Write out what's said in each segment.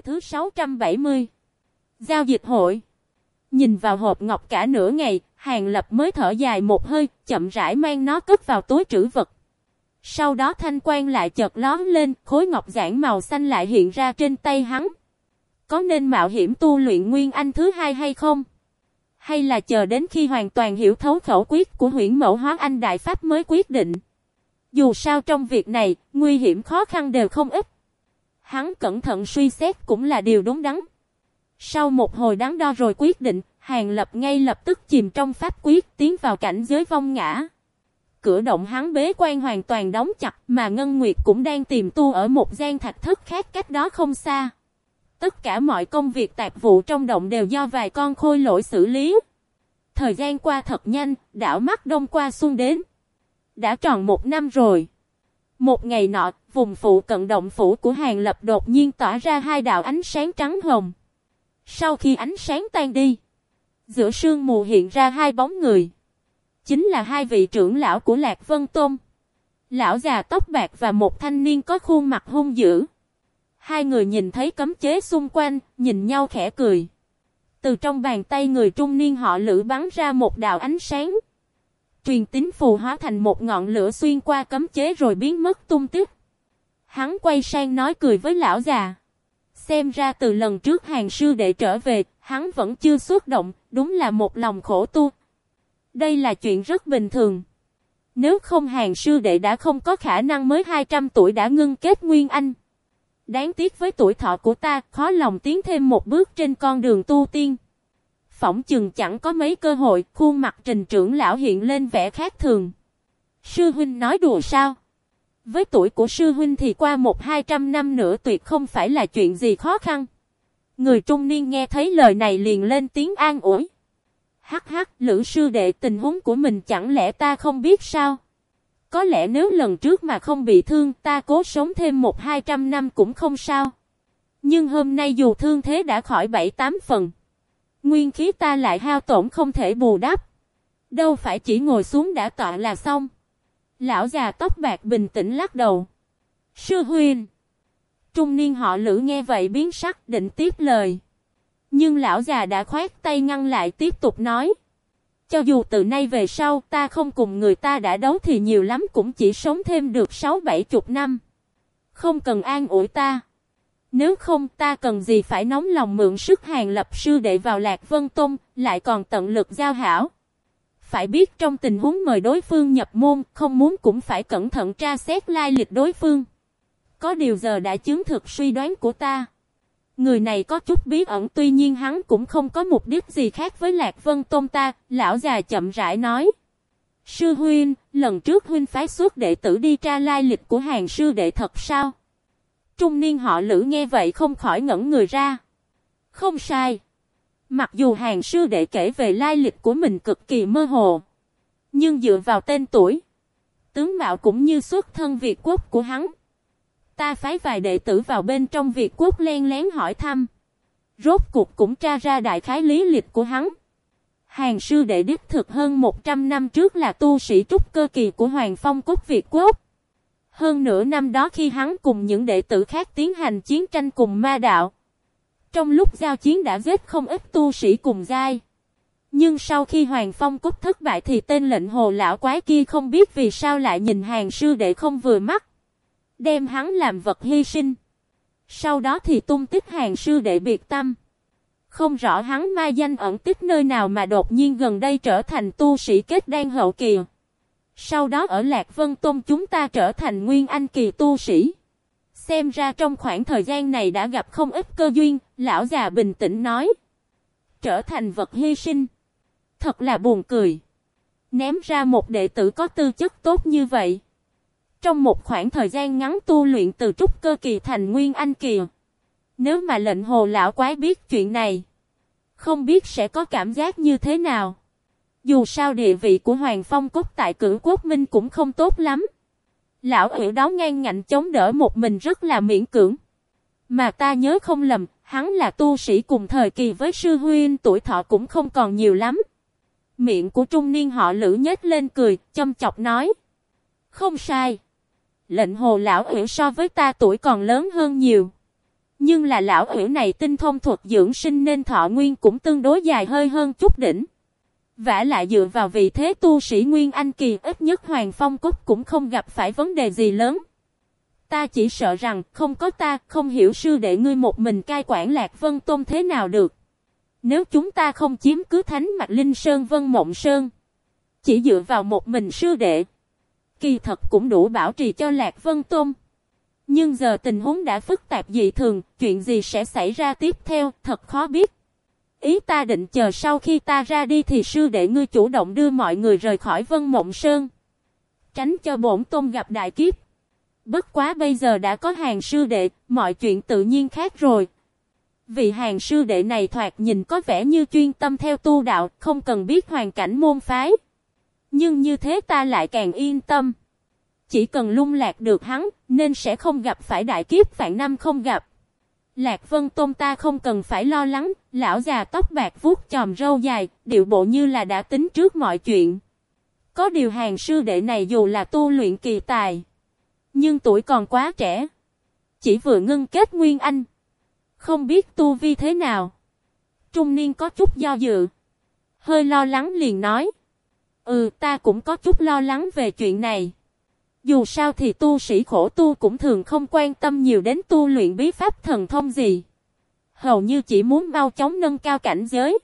Hồi thứ 670 Giao dịch hội Nhìn vào hộp ngọc cả nửa ngày, Hàng Lập mới thở dài một hơi, chậm rãi mang nó cất vào túi trữ vật. Sau đó thanh quan lại chợt lón lên, khối ngọc giản màu xanh lại hiện ra trên tay hắn. Có nên mạo hiểm tu luyện Nguyên Anh thứ hai hay không? Hay là chờ đến khi hoàn toàn hiểu thấu khẩu quyết của huyển mẫu hóa anh Đại Pháp mới quyết định? Dù sao trong việc này, nguy hiểm khó khăn đều không ít. Hắn cẩn thận suy xét cũng là điều đúng đắn. Sau một hồi đắn đo rồi quyết định, Hàng Lập ngay lập tức chìm trong pháp quyết tiến vào cảnh giới vong ngã. Cửa động hắn bế quan hoàn toàn đóng chặt mà Ngân Nguyệt cũng đang tìm tu ở một gian thạch thất khác cách đó không xa. Tất cả mọi công việc tạp vụ trong động đều do vài con khôi lỗi xử lý. Thời gian qua thật nhanh, đảo mắt đông qua xuân đến. Đã tròn một năm rồi. Một ngày nọ, vùng phụ cận động phủ của Hàng Lập đột nhiên tỏa ra hai đạo ánh sáng trắng hồng. Sau khi ánh sáng tan đi, giữa sương mù hiện ra hai bóng người. Chính là hai vị trưởng lão của Lạc Vân Tôn. Lão già tóc bạc và một thanh niên có khuôn mặt hung dữ. Hai người nhìn thấy cấm chế xung quanh, nhìn nhau khẽ cười. Từ trong bàn tay người trung niên họ lữ bắn ra một đạo ánh sáng. Truyền tín phù hóa thành một ngọn lửa xuyên qua cấm chế rồi biến mất tung tích. Hắn quay sang nói cười với lão già. Xem ra từ lần trước hàng sư đệ trở về, hắn vẫn chưa xuất động, đúng là một lòng khổ tu. Đây là chuyện rất bình thường. Nếu không hàng sư đệ đã không có khả năng mới 200 tuổi đã ngưng kết nguyên anh. Đáng tiếc với tuổi thọ của ta, khó lòng tiến thêm một bước trên con đường tu tiên. Phỏng chừng chẳng có mấy cơ hội, khuôn mặt trình trưởng lão hiện lên vẻ khác thường. Sư huynh nói đùa sao? Với tuổi của sư huynh thì qua một hai trăm năm nữa tuyệt không phải là chuyện gì khó khăn. Người trung niên nghe thấy lời này liền lên tiếng an ủi. Hắc hắc, lữ sư đệ tình huống của mình chẳng lẽ ta không biết sao? Có lẽ nếu lần trước mà không bị thương ta cố sống thêm một hai trăm năm cũng không sao. Nhưng hôm nay dù thương thế đã khỏi bảy tám phần. Nguyên khí ta lại hao tổn không thể bù đắp. Đâu phải chỉ ngồi xuống đã tọa là xong. Lão già tóc bạc bình tĩnh lắc đầu. Sư huynh. Trung niên họ lữ nghe vậy biến sắc, định tiếp lời. Nhưng lão già đã khoát tay ngăn lại tiếp tục nói. Cho dù từ nay về sau, ta không cùng người ta đã đấu thì nhiều lắm cũng chỉ sống thêm được 6-7 chục năm. Không cần an ủi ta. Nếu không ta cần gì phải nóng lòng mượn sức hàng lập sư để vào Lạc Vân Tông, lại còn tận lực giao hảo. Phải biết trong tình huống mời đối phương nhập môn, không muốn cũng phải cẩn thận tra xét lai lịch đối phương. Có điều giờ đã chứng thực suy đoán của ta. Người này có chút bí ẩn tuy nhiên hắn cũng không có mục đích gì khác với Lạc Vân Tôn ta, lão già chậm rãi nói. Sư huynh, lần trước huynh phái suốt đệ tử đi tra lai lịch của hàng sư đệ thật sao? Trung niên họ lữ nghe vậy không khỏi ngẩn người ra. Không sai. Mặc dù hàng sư đệ kể về lai lịch của mình cực kỳ mơ hồ. Nhưng dựa vào tên tuổi. Tướng mạo cũng như xuất thân Việt quốc của hắn. Ta phái vài đệ tử vào bên trong Việt quốc len lén hỏi thăm. Rốt cuộc cũng tra ra đại khái lý lịch của hắn. Hàng sư đệ đích thực hơn 100 năm trước là tu sĩ trúc cơ kỳ của Hoàng Phong Cốt Việt Quốc. Hơn nửa năm đó khi hắn cùng những đệ tử khác tiến hành chiến tranh cùng ma đạo. Trong lúc giao chiến đã giết không ít tu sĩ cùng giai. Nhưng sau khi Hoàng Phong Cốt thất bại thì tên lệnh hồ lão quái kia không biết vì sao lại nhìn hàng sư đệ không vừa mắt. Đem hắn làm vật hy sinh. Sau đó thì tung tích hàng sư đệ biệt tâm. Không rõ hắn ma danh ẩn tích nơi nào mà đột nhiên gần đây trở thành tu sĩ kết đan hậu kỳ. Sau đó ở Lạc Vân Tôn chúng ta trở thành nguyên anh kỳ tu sĩ. Xem ra trong khoảng thời gian này đã gặp không ít cơ duyên, lão già bình tĩnh nói. Trở thành vật hy sinh. Thật là buồn cười. Ném ra một đệ tử có tư chất tốt như vậy. Trong một khoảng thời gian ngắn tu luyện từ trúc cơ kỳ thành nguyên anh kỳ. Nếu mà lệnh hồ lão quái biết chuyện này. Không biết sẽ có cảm giác như thế nào. Dù sao địa vị của Hoàng Phong Cốt tại cử quốc minh cũng không tốt lắm. Lão ủy đó ngang ngạnh chống đỡ một mình rất là miễn cưỡng. Mà ta nhớ không lầm, hắn là tu sĩ cùng thời kỳ với sư huynh tuổi thọ cũng không còn nhiều lắm. Miệng của trung niên họ lữ nhếch lên cười, châm chọc nói. Không sai. Lệnh hồ lão ủy so với ta tuổi còn lớn hơn nhiều. Nhưng là lão ủy này tinh thông thuật dưỡng sinh nên thọ nguyên cũng tương đối dài hơi hơn chút đỉnh. Vả lại dựa vào vị thế tu sĩ Nguyên Anh Kỳ ít nhất Hoàng Phong Cúc cũng không gặp phải vấn đề gì lớn. Ta chỉ sợ rằng không có ta không hiểu sư đệ ngươi một mình cai quản Lạc Vân Tôn thế nào được. Nếu chúng ta không chiếm cứ thánh mạch Linh Sơn Vân Mộng Sơn. Chỉ dựa vào một mình sư đệ. Kỳ thật cũng đủ bảo trì cho Lạc Vân Tôn. Nhưng giờ tình huống đã phức tạp dị thường, chuyện gì sẽ xảy ra tiếp theo, thật khó biết. Ý ta định chờ sau khi ta ra đi thì sư đệ ngươi chủ động đưa mọi người rời khỏi Vân Mộng Sơn. Tránh cho bổn tôn gặp đại kiếp. Bất quá bây giờ đã có hàng sư đệ, mọi chuyện tự nhiên khác rồi. Vị hàng sư đệ này thoạt nhìn có vẻ như chuyên tâm theo tu đạo, không cần biết hoàn cảnh môn phái. Nhưng như thế ta lại càng yên tâm. Chỉ cần lung lạc được hắn, nên sẽ không gặp phải đại kiếp vạn năm không gặp. Lạc Vân Tôn ta không cần phải lo lắng, lão già tóc bạc vuốt chòm râu dài, điệu bộ như là đã tính trước mọi chuyện. Có điều hàng sư đệ này dù là tu luyện kỳ tài, nhưng tuổi còn quá trẻ. Chỉ vừa ngưng kết nguyên anh. Không biết tu vi thế nào. Trung niên có chút do dự. Hơi lo lắng liền nói. Ừ ta cũng có chút lo lắng về chuyện này. Dù sao thì tu sĩ khổ tu cũng thường không quan tâm nhiều đến tu luyện bí pháp thần thông gì. Hầu như chỉ muốn mau chóng nâng cao cảnh giới.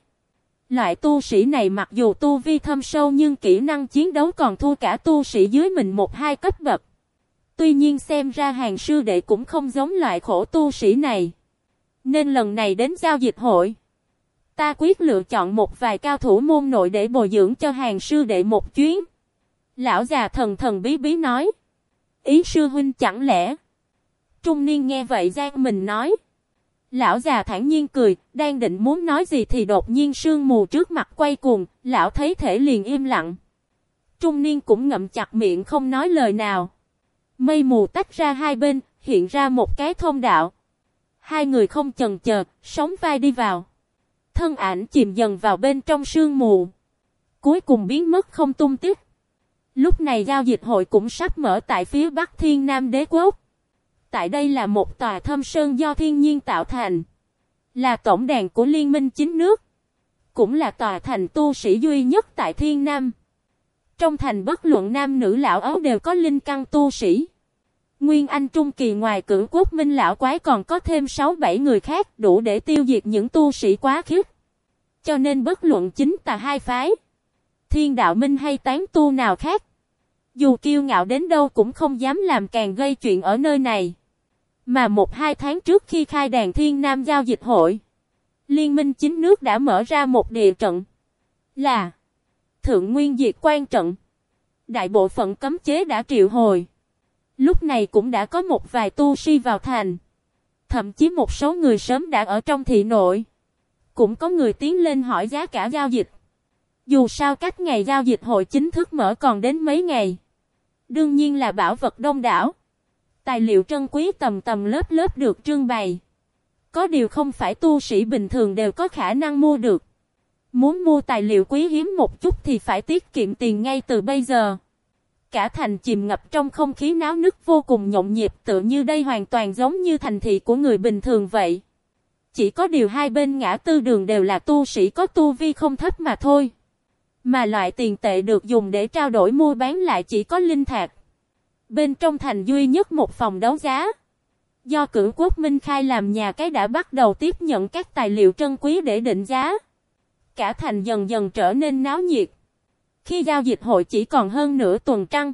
Loại tu sĩ này mặc dù tu vi thâm sâu nhưng kỹ năng chiến đấu còn thua cả tu sĩ dưới mình một hai cấp bậc. Tuy nhiên xem ra hàng sư đệ cũng không giống loại khổ tu sĩ này. Nên lần này đến giao dịch hội. Ta quyết lựa chọn một vài cao thủ môn nội để bồi dưỡng cho hàng sư đệ một chuyến. Lão già thần thần bí bí nói. Ý sư huynh chẳng lẽ. Trung niên nghe vậy gian mình nói. Lão già thản nhiên cười, đang định muốn nói gì thì đột nhiên sương mù trước mặt quay cuồng, lão thấy thể liền im lặng. Trung niên cũng ngậm chặt miệng không nói lời nào. Mây mù tách ra hai bên, hiện ra một cái thông đạo. Hai người không chần chờ, sóng vai đi vào. Thân ảnh chìm dần vào bên trong sương mù. Cuối cùng biến mất không tung tích. Lúc này giao dịch hội cũng sắp mở tại phía Bắc Thiên Nam Đế Quốc. Tại đây là một tòa thâm sơn do thiên nhiên tạo thành. Là tổng đàn của Liên minh chính nước. Cũng là tòa thành tu sĩ duy nhất tại Thiên Nam. Trong thành bất luận nam nữ lão ấu đều có linh căn tu sĩ. Nguyên Anh Trung Kỳ ngoài cử quốc minh lão quái còn có thêm 6-7 người khác đủ để tiêu diệt những tu sĩ quá khiếp. Cho nên bất luận chính tà hai phái. Thiên đạo minh hay tán tu nào khác. Dù kiêu ngạo đến đâu cũng không dám làm càng gây chuyện ở nơi này. Mà một hai tháng trước khi khai đàn thiên nam giao dịch hội. Liên minh chính nước đã mở ra một địa trận. Là Thượng Nguyên Diệt quan trận. Đại bộ phận cấm chế đã triệu hồi. Lúc này cũng đã có một vài tu sĩ vào thành. Thậm chí một số người sớm đã ở trong thị nội. Cũng có người tiến lên hỏi giá cả giao dịch. Dù sao cách ngày giao dịch hội chính thức mở còn đến mấy ngày. Đương nhiên là bảo vật đông đảo. Tài liệu trân quý tầm tầm lớp lớp được trưng bày. Có điều không phải tu sĩ bình thường đều có khả năng mua được. Muốn mua tài liệu quý hiếm một chút thì phải tiết kiệm tiền ngay từ bây giờ. Cả thành chìm ngập trong không khí náo nức vô cùng nhộn nhịp tự như đây hoàn toàn giống như thành thị của người bình thường vậy. Chỉ có điều hai bên ngã tư đường đều là tu sĩ có tu vi không thấp mà thôi. Mà loại tiền tệ được dùng để trao đổi mua bán lại chỉ có linh thạch. Bên trong thành duy nhất một phòng đấu giá. Do cử quốc Minh Khai làm nhà cái đã bắt đầu tiếp nhận các tài liệu trân quý để định giá cả thành dần dần trở nên náo nhiệt. Khi giao dịch hội chỉ còn hơn nửa tuần trăng,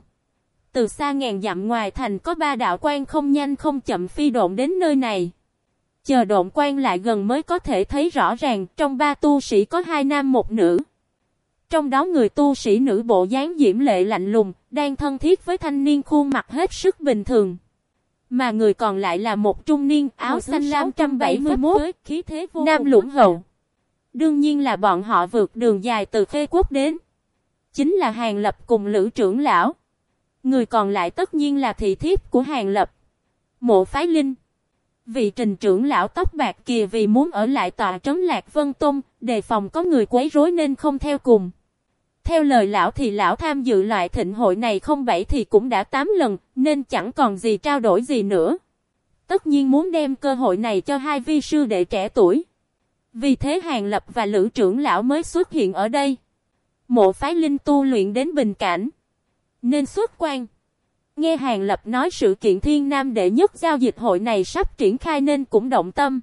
từ xa ngàn dặm ngoài thành có ba đạo quan không nhanh không chậm phi độn đến nơi này. Chờ độn quan lại gần mới có thể thấy rõ ràng trong ba tu sĩ có hai nam một nữ. Trong đó người tu sĩ nữ bộ dáng diễm lệ lạnh lùng, đang thân thiết với thanh niên khuôn mặt hết sức bình thường. Mà người còn lại là một trung niên áo xanh lam 671, khí thế vô nam lũng hậu. Đương nhiên là bọn họ vượt đường dài từ khê quốc đến. Chính là Hàng Lập cùng Lữ trưởng lão. Người còn lại tất nhiên là thị thiếp của Hàng Lập. Mộ Phái Linh. Vị trình trưởng lão tóc bạc kìa vì muốn ở lại tòa trấn Lạc Vân Tôn, đề phòng có người quấy rối nên không theo cùng. Theo lời lão thì lão tham dự loại thịnh hội này không bảy thì cũng đã 8 lần, nên chẳng còn gì trao đổi gì nữa. tất nhiên muốn đem cơ hội này cho hai vi sư đệ trẻ tuổi. Vì thế Hàng Lập và Lữ trưởng lão mới xuất hiện ở đây. Mộ phái linh tu luyện đến bình cảnh. Nên xuất quan. Nghe Hàng Lập nói sự kiện thiên nam đệ nhất giao dịch hội này sắp triển khai nên cũng động tâm.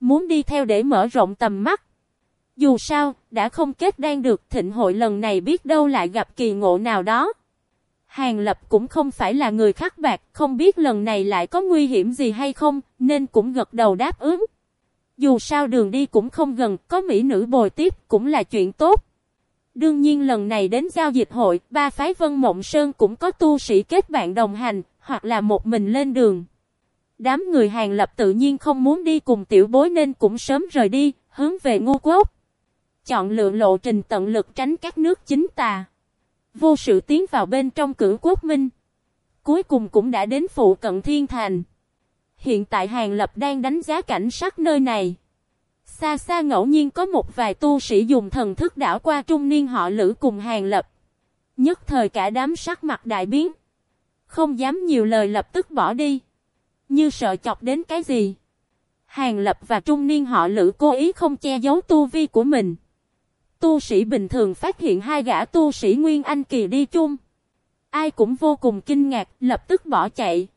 Muốn đi theo để mở rộng tầm mắt. Dù sao, đã không kết đang được thịnh hội lần này biết đâu lại gặp kỳ ngộ nào đó. Hàng Lập cũng không phải là người khắc bạc, không biết lần này lại có nguy hiểm gì hay không, nên cũng gật đầu đáp ứng. Dù sao đường đi cũng không gần, có mỹ nữ bồi tiếp cũng là chuyện tốt. Đương nhiên lần này đến giao dịch hội, ba phái Vân Mộng Sơn cũng có tu sĩ kết bạn đồng hành, hoặc là một mình lên đường. Đám người hàng lập tự nhiên không muốn đi cùng tiểu bối nên cũng sớm rời đi, hướng về ngu quốc. Chọn lựa lộ trình tận lực tránh các nước chính tà. Vô sự tiến vào bên trong cử quốc minh. Cuối cùng cũng đã đến phụ cận thiên thành. Hiện tại hàng lập đang đánh giá cảnh sắc nơi này. Xa xa ngẫu nhiên có một vài tu sĩ dùng thần thức đảo qua trung niên họ lữ cùng hàng lập. Nhất thời cả đám sắc mặt đại biến. Không dám nhiều lời lập tức bỏ đi. Như sợ chọc đến cái gì. Hàng lập và trung niên họ lữ cố ý không che giấu tu vi của mình. Tu sĩ bình thường phát hiện hai gã tu sĩ Nguyên Anh Kỳ đi chung. Ai cũng vô cùng kinh ngạc, lập tức bỏ chạy.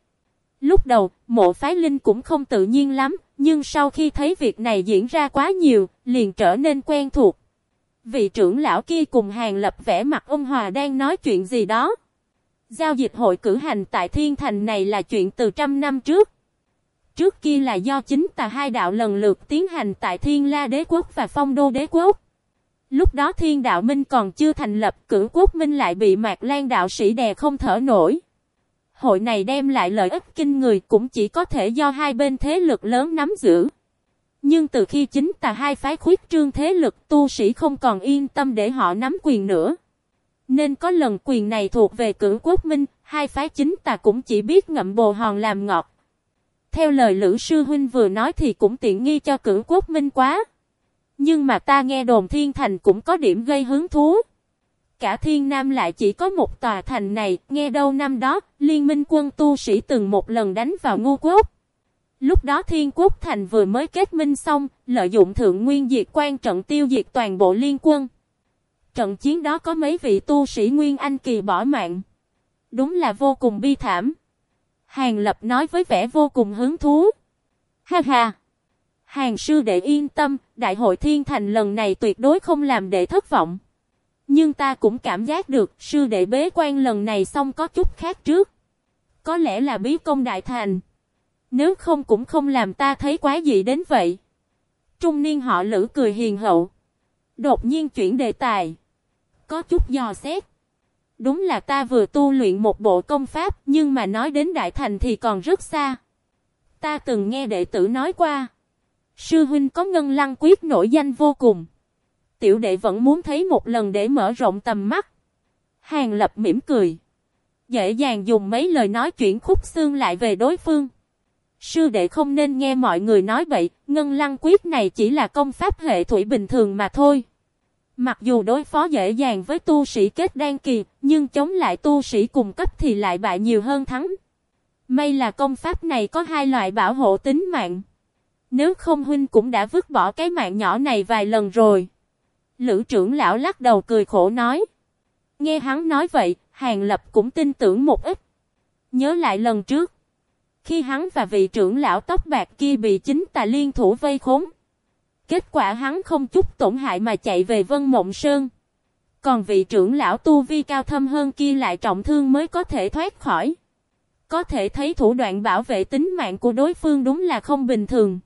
Lúc đầu, mộ phái linh cũng không tự nhiên lắm, nhưng sau khi thấy việc này diễn ra quá nhiều, liền trở nên quen thuộc. Vị trưởng lão kia cùng hàng lập vẽ mặt ông Hòa đang nói chuyện gì đó. Giao dịch hội cử hành tại Thiên Thành này là chuyện từ trăm năm trước. Trước kia là do chính tà hai đạo lần lượt tiến hành tại Thiên La Đế Quốc và Phong Đô Đế Quốc. Lúc đó Thiên Đạo Minh còn chưa thành lập, cử quốc minh lại bị Mạc Lan đạo sĩ đè không thở nổi. Hội này đem lại lợi ích kinh người cũng chỉ có thể do hai bên thế lực lớn nắm giữ. Nhưng từ khi chính tà hai phái khuyết trương thế lực tu sĩ không còn yên tâm để họ nắm quyền nữa. Nên có lần quyền này thuộc về cử quốc minh, hai phái chính tà cũng chỉ biết ngậm bồ hòn làm ngọt. Theo lời Lữ Sư Huynh vừa nói thì cũng tiện nghi cho cử quốc minh quá. Nhưng mà ta nghe đồn thiên thành cũng có điểm gây hứng thú. Cả thiên nam lại chỉ có một tòa thành này, nghe đâu năm đó, liên minh quân tu sĩ từng một lần đánh vào ngu quốc. Lúc đó thiên quốc thành vừa mới kết minh xong, lợi dụng thượng nguyên diệt quan trận tiêu diệt toàn bộ liên quân. Trận chiến đó có mấy vị tu sĩ Nguyên Anh Kỳ bỏ mạng. Đúng là vô cùng bi thảm. Hàng Lập nói với vẻ vô cùng hứng thú. Ha ha! Hàng sư đệ yên tâm, đại hội thiên thành lần này tuyệt đối không làm đệ thất vọng. Nhưng ta cũng cảm giác được sư đệ bế quan lần này xong có chút khác trước. Có lẽ là bí công đại thành. Nếu không cũng không làm ta thấy quá gì đến vậy. Trung niên họ lữ cười hiền hậu. Đột nhiên chuyển đề tài. Có chút dò xét. Đúng là ta vừa tu luyện một bộ công pháp nhưng mà nói đến đại thành thì còn rất xa. Ta từng nghe đệ tử nói qua. Sư huynh có ngân lăng quyết nổi danh vô cùng. Tiểu đệ vẫn muốn thấy một lần để mở rộng tầm mắt. Hàng lập mỉm cười. Dễ dàng dùng mấy lời nói chuyển khúc xương lại về đối phương. Sư đệ không nên nghe mọi người nói vậy, ngân lăng quyết này chỉ là công pháp hệ thủy bình thường mà thôi. Mặc dù đối phó dễ dàng với tu sĩ kết đan kỳ, nhưng chống lại tu sĩ cùng cấp thì lại bại nhiều hơn thắng. May là công pháp này có hai loại bảo hộ tính mạng. Nếu không huynh cũng đã vứt bỏ cái mạng nhỏ này vài lần rồi. Lữ trưởng lão lắc đầu cười khổ nói. Nghe hắn nói vậy, Hàng Lập cũng tin tưởng một ít. Nhớ lại lần trước. Khi hắn và vị trưởng lão tóc bạc kia bị chính tà liên thủ vây khốn. Kết quả hắn không chút tổn hại mà chạy về Vân Mộng Sơn. Còn vị trưởng lão tu vi cao thâm hơn kia lại trọng thương mới có thể thoát khỏi. Có thể thấy thủ đoạn bảo vệ tính mạng của đối phương đúng là không bình thường.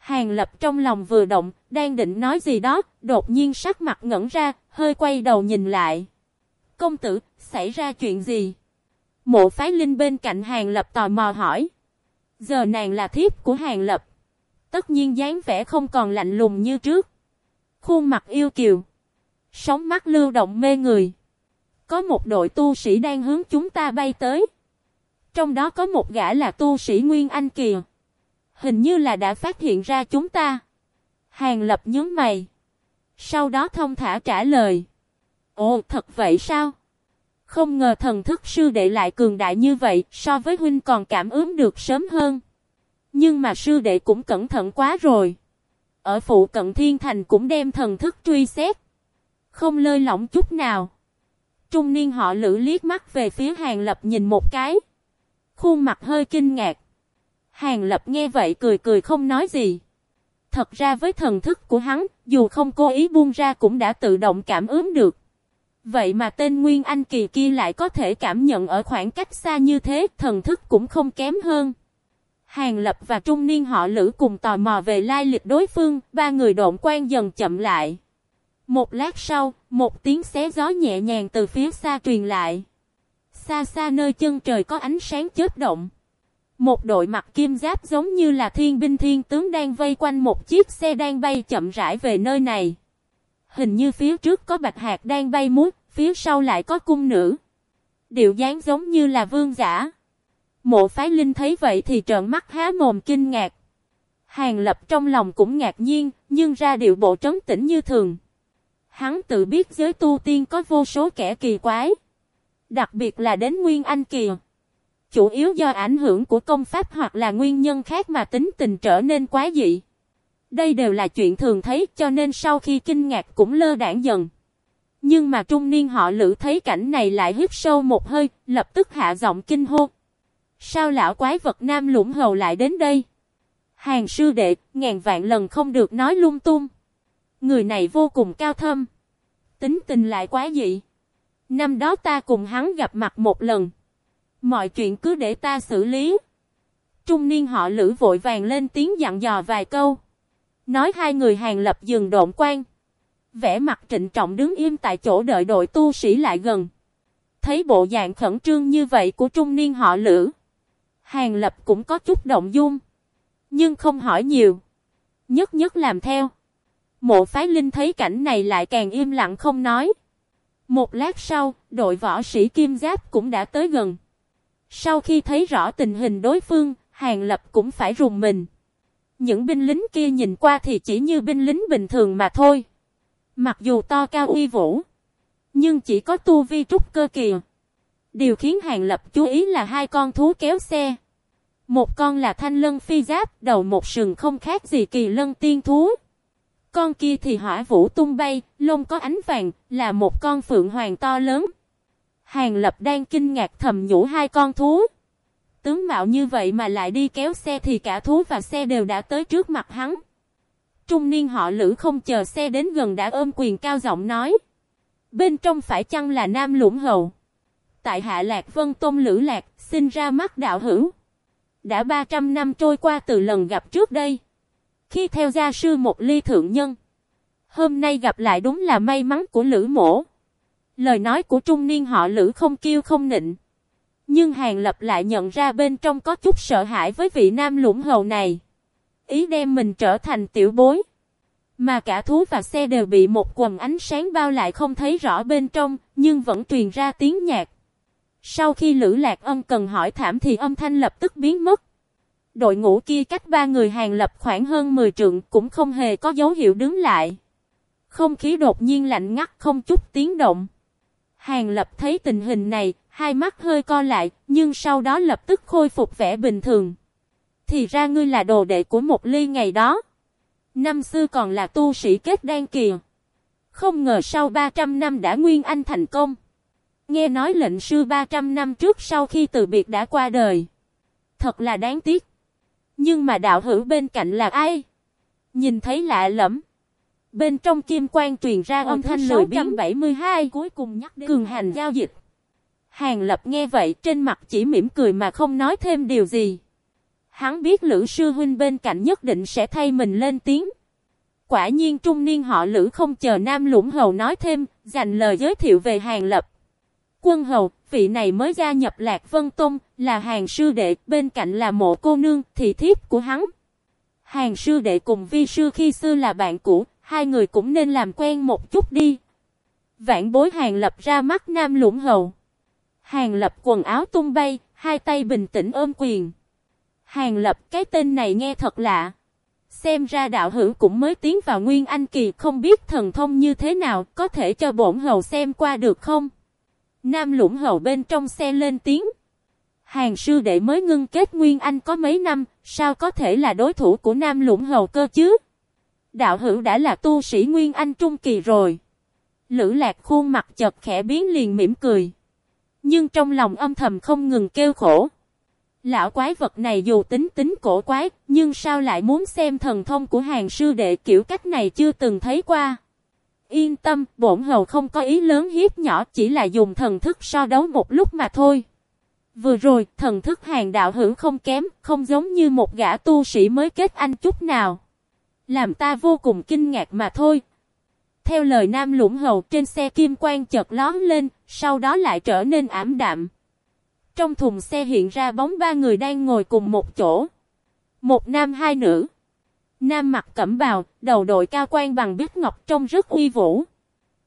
Hàng lập trong lòng vừa động, đang định nói gì đó, đột nhiên sắc mặt ngẩn ra, hơi quay đầu nhìn lại. Công tử, xảy ra chuyện gì? Mộ phái linh bên cạnh hàng lập tò mò hỏi. Giờ nàng là thiếp của hàng lập. Tất nhiên dáng vẻ không còn lạnh lùng như trước. Khuôn mặt yêu kiều. Sóng mắt lưu động mê người. Có một đội tu sĩ đang hướng chúng ta bay tới. Trong đó có một gã là tu sĩ Nguyên Anh Kiều. Hình như là đã phát hiện ra chúng ta. Hàng lập nhớ mày. Sau đó thông thả trả lời. Ồ, thật vậy sao? Không ngờ thần thức sư đệ lại cường đại như vậy, so với huynh còn cảm ứng được sớm hơn. Nhưng mà sư đệ cũng cẩn thận quá rồi. Ở phụ cận thiên thành cũng đem thần thức truy xét. Không lơi lỏng chút nào. Trung niên họ lữ liếc mắt về phía hàng lập nhìn một cái. Khuôn mặt hơi kinh ngạc. Hàng lập nghe vậy cười cười không nói gì. Thật ra với thần thức của hắn, dù không cố ý buông ra cũng đã tự động cảm ứng được. Vậy mà tên Nguyên Anh kỳ kia lại có thể cảm nhận ở khoảng cách xa như thế, thần thức cũng không kém hơn. Hàng Lập và Trung Niên họ Lữ cùng tò mò về lai lịch đối phương, ba người độn quan dần chậm lại. Một lát sau, một tiếng xé gió nhẹ nhàng từ phía xa truyền lại. Xa xa nơi chân trời có ánh sáng chớp động. Một đội mặt kim giáp giống như là thiên binh thiên tướng đang vây quanh một chiếc xe đang bay chậm rãi về nơi này. Hình như phía trước có bạch hạt đang bay mút, phía sau lại có cung nữ. Điệu dáng giống như là vương giả. Mộ phái linh thấy vậy thì trợn mắt há mồm kinh ngạc. Hàng lập trong lòng cũng ngạc nhiên, nhưng ra điệu bộ trấn tĩnh như thường. Hắn tự biết giới tu tiên có vô số kẻ kỳ quái. Đặc biệt là đến Nguyên Anh kiều Chủ yếu do ảnh hưởng của công pháp hoặc là nguyên nhân khác mà tính tình trở nên quá dị. Đây đều là chuyện thường thấy cho nên sau khi kinh ngạc cũng lơ đảng dần. Nhưng mà trung niên họ lữ thấy cảnh này lại hít sâu một hơi, lập tức hạ giọng kinh hô. Sao lão quái vật nam lũng hầu lại đến đây? Hàng sư đệ, ngàn vạn lần không được nói lung tung. Người này vô cùng cao thâm. Tính tình lại quá dị. Năm đó ta cùng hắn gặp mặt một lần. Mọi chuyện cứ để ta xử lý. Trung niên họ lữ vội vàng lên tiếng dặn dò vài câu. Nói hai người hàng lập dừng độn quan. Vẽ mặt trịnh trọng đứng im tại chỗ đợi đội tu sĩ lại gần. Thấy bộ dạng khẩn trương như vậy của trung niên họ lữ. Hàng lập cũng có chút động dung. Nhưng không hỏi nhiều. Nhất nhất làm theo. Mộ phái linh thấy cảnh này lại càng im lặng không nói. Một lát sau, đội võ sĩ kim giáp cũng đã tới gần. Sau khi thấy rõ tình hình đối phương, Hàng Lập cũng phải rùng mình. Những binh lính kia nhìn qua thì chỉ như binh lính bình thường mà thôi. Mặc dù to cao uy vũ, nhưng chỉ có tu vi trúc cơ kỳ. Điều khiến Hàng Lập chú ý là hai con thú kéo xe. Một con là thanh lân phi giáp, đầu một sừng không khác gì kỳ lân tiên thú. Con kia thì hỏa vũ tung bay, lông có ánh vàng, là một con phượng hoàng to lớn. Hàng Lập đang kinh ngạc thầm nhủ hai con thú. Tướng mạo như vậy mà lại đi kéo xe thì cả thú và xe đều đã tới trước mặt hắn. Trung niên họ lữ không chờ xe đến gần đã ôm quyền cao giọng nói. Bên trong phải chăng là nam lũng hầu. Tại hạ lạc vân tôn lữ lạc, sinh ra mắt đạo hữu. Đã 300 năm trôi qua từ lần gặp trước đây. Khi theo gia sư một ly thượng nhân. Hôm nay gặp lại đúng là may mắn của lữ mổ. Lời nói của trung niên họ lữ không kêu không nịnh. Nhưng Hàng Lập lại nhận ra bên trong có chút sợ hãi với vị nam lũng hầu này. Ý đem mình trở thành tiểu bối. Mà cả thú và xe đều bị một quần ánh sáng bao lại không thấy rõ bên trong, nhưng vẫn truyền ra tiếng nhạc. Sau khi Lữ Lạc Ân cần hỏi thảm thì âm thanh lập tức biến mất. Đội ngũ kia cách ba người hàng lập khoảng hơn 10 trượng cũng không hề có dấu hiệu đứng lại. Không khí đột nhiên lạnh ngắt không chút tiếng động. Hàng lập thấy tình hình này, hai mắt hơi co lại, nhưng sau đó lập tức khôi phục vẻ bình thường. Thì ra ngươi là đồ đệ của một ly ngày đó. Năm xưa còn là tu sĩ kết đan kìa. Không ngờ sau 300 năm đã nguyên anh thành công. Nghe nói lệnh sư 300 năm trước sau khi từ biệt đã qua đời. Thật là đáng tiếc. Nhưng mà đạo hữu bên cạnh là ai? Nhìn thấy lạ lẫm. Bên trong kim quan truyền ra âm thanh lười 672 cuối cùng nhắc đến cường hành giao dịch. Hàng lập nghe vậy trên mặt chỉ mỉm cười mà không nói thêm điều gì. Hắn biết Lữ sư huynh bên cạnh nhất định sẽ thay mình lên tiếng. Quả nhiên trung niên họ Lữ không chờ Nam Lũng Hầu nói thêm, dành lời giới thiệu về Hàng Lập. Quân Hầu, vị này mới gia nhập Lạc Vân Tông, là hàng sư đệ, bên cạnh là mộ cô nương, thị thiếp của hắn. Hàng sư đệ cùng vi sư khi xưa là bạn cũ, hai người cũng nên làm quen một chút đi. Vạn bối hàng lập ra mắt nam lũng hầu. Hàng lập quần áo tung bay, hai tay bình tĩnh ôm quyền. Hàng lập cái tên này nghe thật lạ. Xem ra đạo hữu cũng mới tiến vào Nguyên Anh Kỳ không biết thần thông như thế nào, có thể cho bổn hầu xem qua được không? Nam lũng hầu bên trong xe lên tiếng. Hàng sư đệ mới ngưng kết Nguyên Anh có mấy năm, sao có thể là đối thủ của Nam Lũng Hầu cơ chứ? Đạo hữu đã là tu sĩ Nguyên Anh Trung Kỳ rồi. Lữ lạc khuôn mặt chật khẽ biến liền mỉm cười. Nhưng trong lòng âm thầm không ngừng kêu khổ. Lão quái vật này dù tính tính cổ quái, nhưng sao lại muốn xem thần thông của hàng sư đệ kiểu cách này chưa từng thấy qua. Yên tâm, bổn hầu không có ý lớn hiếp nhỏ chỉ là dùng thần thức so đấu một lúc mà thôi. Vừa rồi, thần thức hàng đạo hữu không kém, không giống như một gã tu sĩ mới kết anh chút nào. Làm ta vô cùng kinh ngạc mà thôi. Theo lời Nam Lũng Hầu trên xe kim quang chợt lón lên, sau đó lại trở nên ảm đạm. Trong thùng xe hiện ra bóng ba người đang ngồi cùng một chỗ. Một nam hai nữ. Nam mặc cẩm bào, đầu đội cao quan bằng bích ngọc trông rất uy vũ.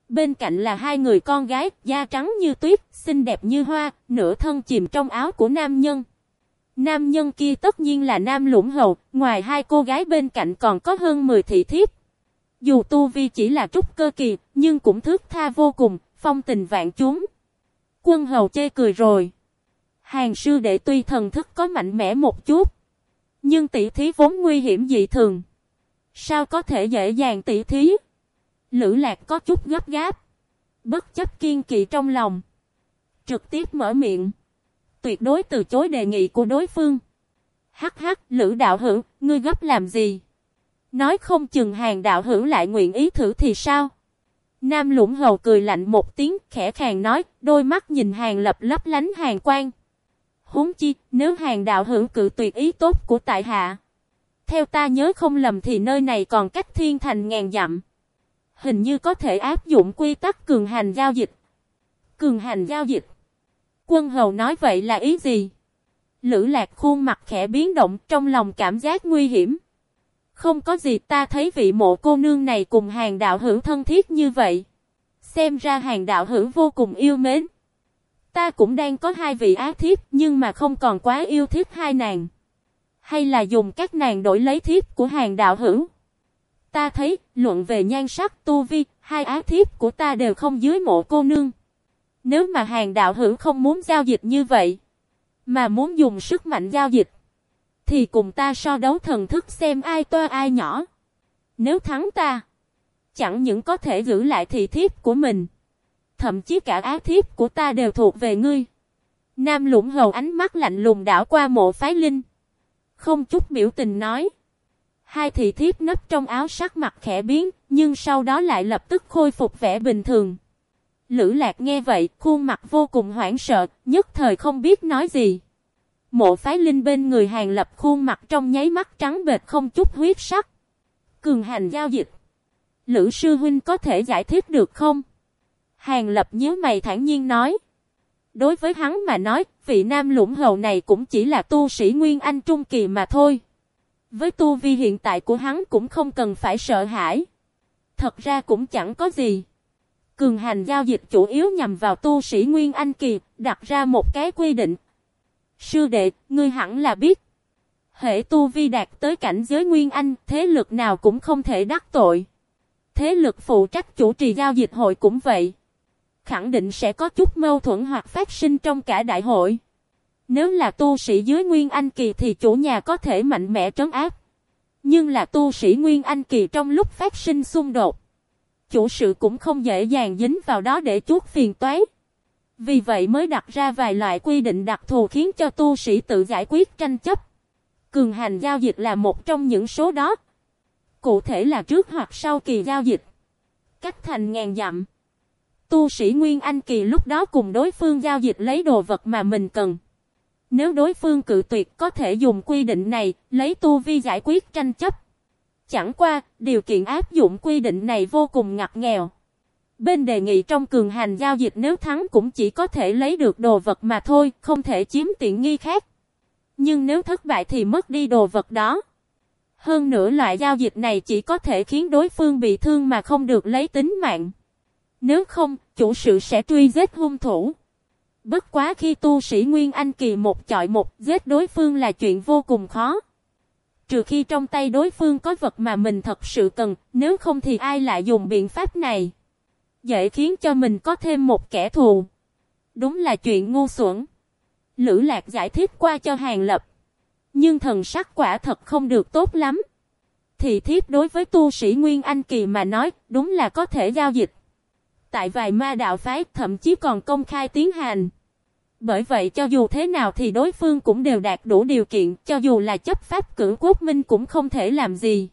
Bên cạnh là hai người con gái, da trắng như tuyết, xinh đẹp như hoa, nửa thân chìm trong áo của nam nhân. Nam nhân kia tất nhiên là nam lũng hầu, ngoài hai cô gái bên cạnh còn có hơn 10 thị thiếp. Dù tu vi chỉ là trúc cơ kỳ, nhưng cũng thước tha vô cùng, phong tình vạn chúng. Quân hầu chê cười rồi. Hàng sư đệ tuy thần thức có mạnh mẽ một chút, nhưng tỷ thí vốn nguy hiểm dị thường. Sao có thể dễ dàng tỷ thí? Lữ lạc có chút gấp gáp. Bất chấp kiên kỵ trong lòng. Trực tiếp mở miệng. Tuyệt đối từ chối đề nghị của đối phương. Hắc hắc, lữ đạo hữu, ngươi gấp làm gì? Nói không chừng hàng đạo hữu lại nguyện ý thử thì sao? Nam lũng hầu cười lạnh một tiếng, khẽ khàng nói, đôi mắt nhìn hàng lập lấp lánh hàng quang. Huống chi, nếu hàng đạo hữu cự tuyệt ý tốt của tại hạ. Theo ta nhớ không lầm thì nơi này còn cách thiên thành ngàn dặm. Hình như có thể áp dụng quy tắc cường hành giao dịch. Cường hành giao dịch. Quân hầu nói vậy là ý gì? Lữ lạc khuôn mặt khẽ biến động trong lòng cảm giác nguy hiểm. Không có gì ta thấy vị mộ cô nương này cùng hàng đạo hữu thân thiết như vậy. Xem ra hàng đạo hữu vô cùng yêu mến. Ta cũng đang có hai vị ác thiếp nhưng mà không còn quá yêu thiếp hai nàng. Hay là dùng các nàng đổi lấy thiếp của hàng đạo hữu. Ta thấy, luận về nhan sắc tu vi, hai ác thiếp của ta đều không dưới mộ cô nương. Nếu mà hàng đạo hữu không muốn giao dịch như vậy, mà muốn dùng sức mạnh giao dịch, thì cùng ta so đấu thần thức xem ai to ai nhỏ. Nếu thắng ta, chẳng những có thể giữ lại thị thiếp của mình, thậm chí cả ác thiếp của ta đều thuộc về ngươi. Nam lũng hầu ánh mắt lạnh lùng đảo qua mộ phái linh. Không chút biểu tình nói. Hai thị thiếp nấp trong áo sắc mặt khẽ biến, nhưng sau đó lại lập tức khôi phục vẻ bình thường. Lữ lạc nghe vậy, khuôn mặt vô cùng hoảng sợ, nhất thời không biết nói gì. Mộ phái linh bên người hàng lập khuôn mặt trong nháy mắt trắng bệt không chút huyết sắc. Cường hành giao dịch. Lữ sư huynh có thể giải thích được không? Hàng lập nhớ mày thản nhiên nói. Đối với hắn mà nói, vị nam lũng hầu này cũng chỉ là tu sĩ Nguyên Anh Trung Kỳ mà thôi. Với tu vi hiện tại của hắn cũng không cần phải sợ hãi. Thật ra cũng chẳng có gì. Cường hành giao dịch chủ yếu nhằm vào tu sĩ Nguyên Anh Kỳ, đặt ra một cái quy định. Sư đệ, ngươi hẳn là biết. Hệ tu vi đạt tới cảnh giới Nguyên Anh, thế lực nào cũng không thể đắc tội. Thế lực phụ trách chủ trì giao dịch hội cũng vậy. Khẳng định sẽ có chút mâu thuẫn hoặc phát sinh trong cả đại hội. Nếu là tu sĩ dưới Nguyên Anh Kỳ thì chủ nhà có thể mạnh mẽ trấn áp. Nhưng là tu sĩ Nguyên Anh Kỳ trong lúc phát sinh xung đột. Chủ sự cũng không dễ dàng dính vào đó để chuốt phiền toái. Vì vậy mới đặt ra vài loại quy định đặc thù khiến cho tu sĩ tự giải quyết tranh chấp. Cường hành giao dịch là một trong những số đó. Cụ thể là trước hoặc sau kỳ giao dịch. Cách thành ngàn dặm. Tu sĩ Nguyên Anh Kỳ lúc đó cùng đối phương giao dịch lấy đồ vật mà mình cần. Nếu đối phương cự tuyệt có thể dùng quy định này, lấy tu vi giải quyết tranh chấp. Chẳng qua, điều kiện áp dụng quy định này vô cùng ngặt nghèo. Bên đề nghị trong cường hành giao dịch nếu thắng cũng chỉ có thể lấy được đồ vật mà thôi, không thể chiếm tiện nghi khác. Nhưng nếu thất bại thì mất đi đồ vật đó. Hơn nữa loại giao dịch này chỉ có thể khiến đối phương bị thương mà không được lấy tính mạng. Nếu không, chủ sự sẽ truy giết hung thủ. Bất quá khi tu sĩ Nguyên Anh kỳ một chọi một giết đối phương là chuyện vô cùng khó. Trừ khi trong tay đối phương có vật mà mình thật sự cần, nếu không thì ai lại dùng biện pháp này. Dễ khiến cho mình có thêm một kẻ thù. Đúng là chuyện ngu xuẩn. Lữ Lạc giải thích qua cho Hàng Lập. Nhưng thần sắc quả thật không được tốt lắm. Thì thiếp đối với tu sĩ Nguyên Anh Kỳ mà nói, đúng là có thể giao dịch. Tại vài ma đạo phái thậm chí còn công khai tiến hành. Bởi vậy cho dù thế nào thì đối phương cũng đều đạt đủ điều kiện, cho dù là chấp pháp cử quốc minh cũng không thể làm gì.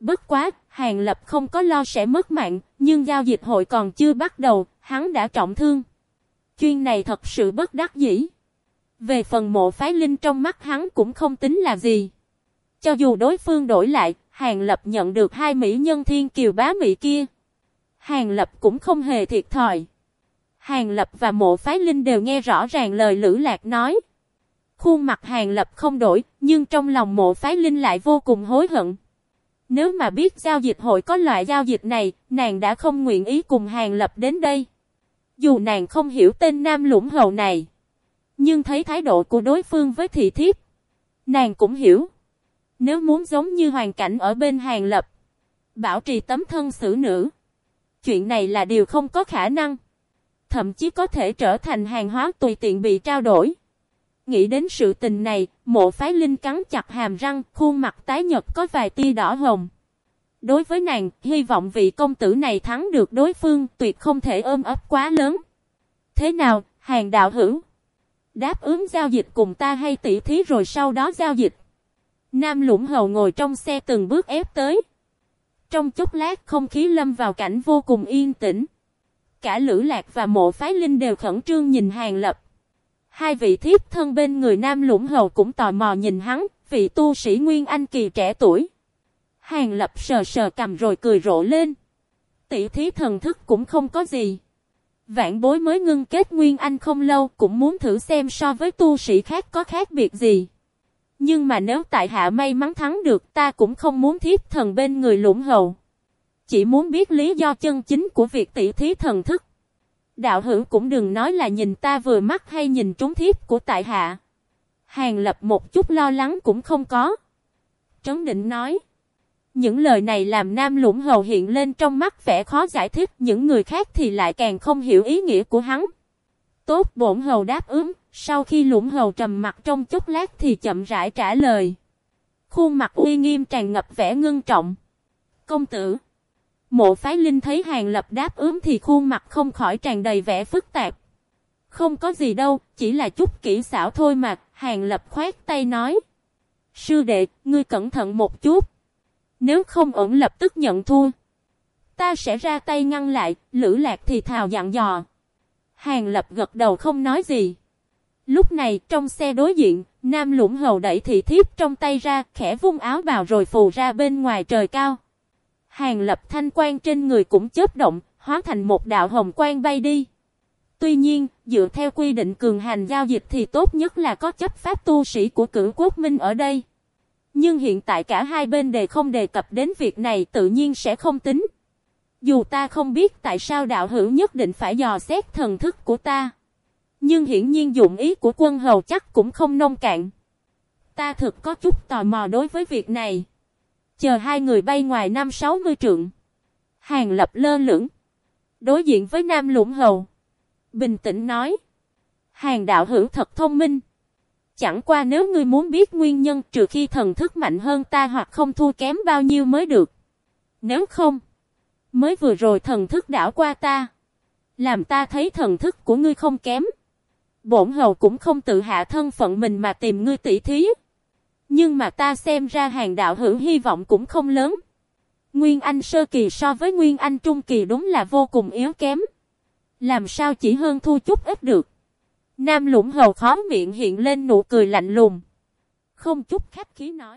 Bất quá, Hàng Lập không có lo sẽ mất mạng, nhưng giao dịch hội còn chưa bắt đầu, hắn đã trọng thương. Chuyên này thật sự bất đắc dĩ. Về phần mộ phái linh trong mắt hắn cũng không tính là gì. Cho dù đối phương đổi lại, Hàng Lập nhận được hai mỹ nhân thiên kiều bá mỹ kia. Hàng Lập cũng không hề thiệt thòi. Hàng Lập và mộ phái linh đều nghe rõ ràng lời Lữ Lạc nói. Khuôn mặt Hàng Lập không đổi, nhưng trong lòng mộ phái linh lại vô cùng hối hận. Nếu mà biết giao dịch hội có loại giao dịch này, nàng đã không nguyện ý cùng Hàng Lập đến đây. Dù nàng không hiểu tên nam lũng hầu này. Nhưng thấy thái độ của đối phương với thị thiếp. Nàng cũng hiểu. Nếu muốn giống như hoàn cảnh ở bên Hàng Lập. Bảo trì tấm thân xử nữ. Chuyện này là điều không có khả năng. Thậm chí có thể trở thành hàng hóa tùy tiện bị trao đổi. Nghĩ đến sự tình này, mộ phái linh cắn chặt hàm răng, khuôn mặt tái nhật có vài tia đỏ hồng. Đối với nàng, hy vọng vị công tử này thắng được đối phương, tuyệt không thể ôm ấp quá lớn. Thế nào, hàng đạo hữu? Đáp ứng giao dịch cùng ta hay tỷ thí rồi sau đó giao dịch. Nam lũng hầu ngồi trong xe từng bước ép tới. Trong chốc lát không khí lâm vào cảnh vô cùng yên tĩnh. Cả Lữ Lạc và mộ phái linh đều khẩn trương nhìn hàng lập. Hai vị thiếp thân bên người Nam lũng hầu cũng tò mò nhìn hắn, vị tu sĩ Nguyên Anh kỳ trẻ tuổi. Hàng lập sờ sờ cầm rồi cười rộ lên. Tỷ thí thần thức cũng không có gì. Vạn bối mới ngưng kết Nguyên Anh không lâu cũng muốn thử xem so với tu sĩ khác có khác biệt gì. Nhưng mà nếu tại hạ may mắn thắng được ta cũng không muốn thiếp thần bên người lũng hầu. Chỉ muốn biết lý do chân chính của việc tỷ thí thần thức. Đạo hữu cũng đừng nói là nhìn ta vừa mắt hay nhìn trúng thiếp của tại hạ. Hàng lập một chút lo lắng cũng không có. Trấn định nói. Những lời này làm nam lũng hầu hiện lên trong mắt vẻ khó giải thích. Những người khác thì lại càng không hiểu ý nghĩa của hắn. Tốt, bổn hầu đáp ứng. Sau khi lũng hầu trầm mặt trong chút lát thì chậm rãi trả lời. Khuôn mặt uy nghiêm tràn ngập vẻ ngưng trọng. Công tử. Mộ phái linh thấy hàng lập đáp ứng thì khuôn mặt không khỏi tràn đầy vẻ phức tạp. Không có gì đâu, chỉ là chút kỹ xảo thôi mà, hàng lập khoát tay nói. Sư đệ, ngươi cẩn thận một chút. Nếu không ổn lập tức nhận thua. Ta sẽ ra tay ngăn lại, lữ lạc thì thào dặn dò. Hàng lập gật đầu không nói gì. Lúc này trong xe đối diện, Nam Lũng Hầu đẩy thị thiếp trong tay ra, khẽ vung áo vào rồi phù ra bên ngoài trời cao. Hàng lập thanh quan trên người cũng chớp động, hóa thành một đạo hồng quang bay đi. Tuy nhiên, dựa theo quy định cường hành giao dịch thì tốt nhất là có chấp pháp tu sĩ của cử quốc minh ở đây. Nhưng hiện tại cả hai bên đều không đề cập đến việc này tự nhiên sẽ không tính. Dù ta không biết tại sao đạo hữu nhất định phải dò xét thần thức của ta. Nhưng hiển nhiên dụng ý của quân hầu chắc cũng không nông cạn. Ta thực có chút tò mò đối với việc này. Chờ hai người bay ngoài năm sáu mươi trượng. Hàng lập lơ lửng. Đối diện với Nam Lũng Hầu. Bình tĩnh nói. Hàng đạo hữu thật thông minh. Chẳng qua nếu ngươi muốn biết nguyên nhân trừ khi thần thức mạnh hơn ta hoặc không thua kém bao nhiêu mới được. Nếu không. Mới vừa rồi thần thức đảo qua ta. Làm ta thấy thần thức của ngươi không kém. Bổn hầu cũng không tự hạ thân phận mình mà tìm ngươi tỷ thí. Nhưng mà ta xem ra hàng đạo hữu hy vọng cũng không lớn. Nguyên Anh sơ kỳ so với Nguyên Anh trung kỳ đúng là vô cùng yếu kém. Làm sao chỉ hơn thu chút ít được. Nam lũng hầu khó miệng hiện lên nụ cười lạnh lùng. Không chút khách khí nói.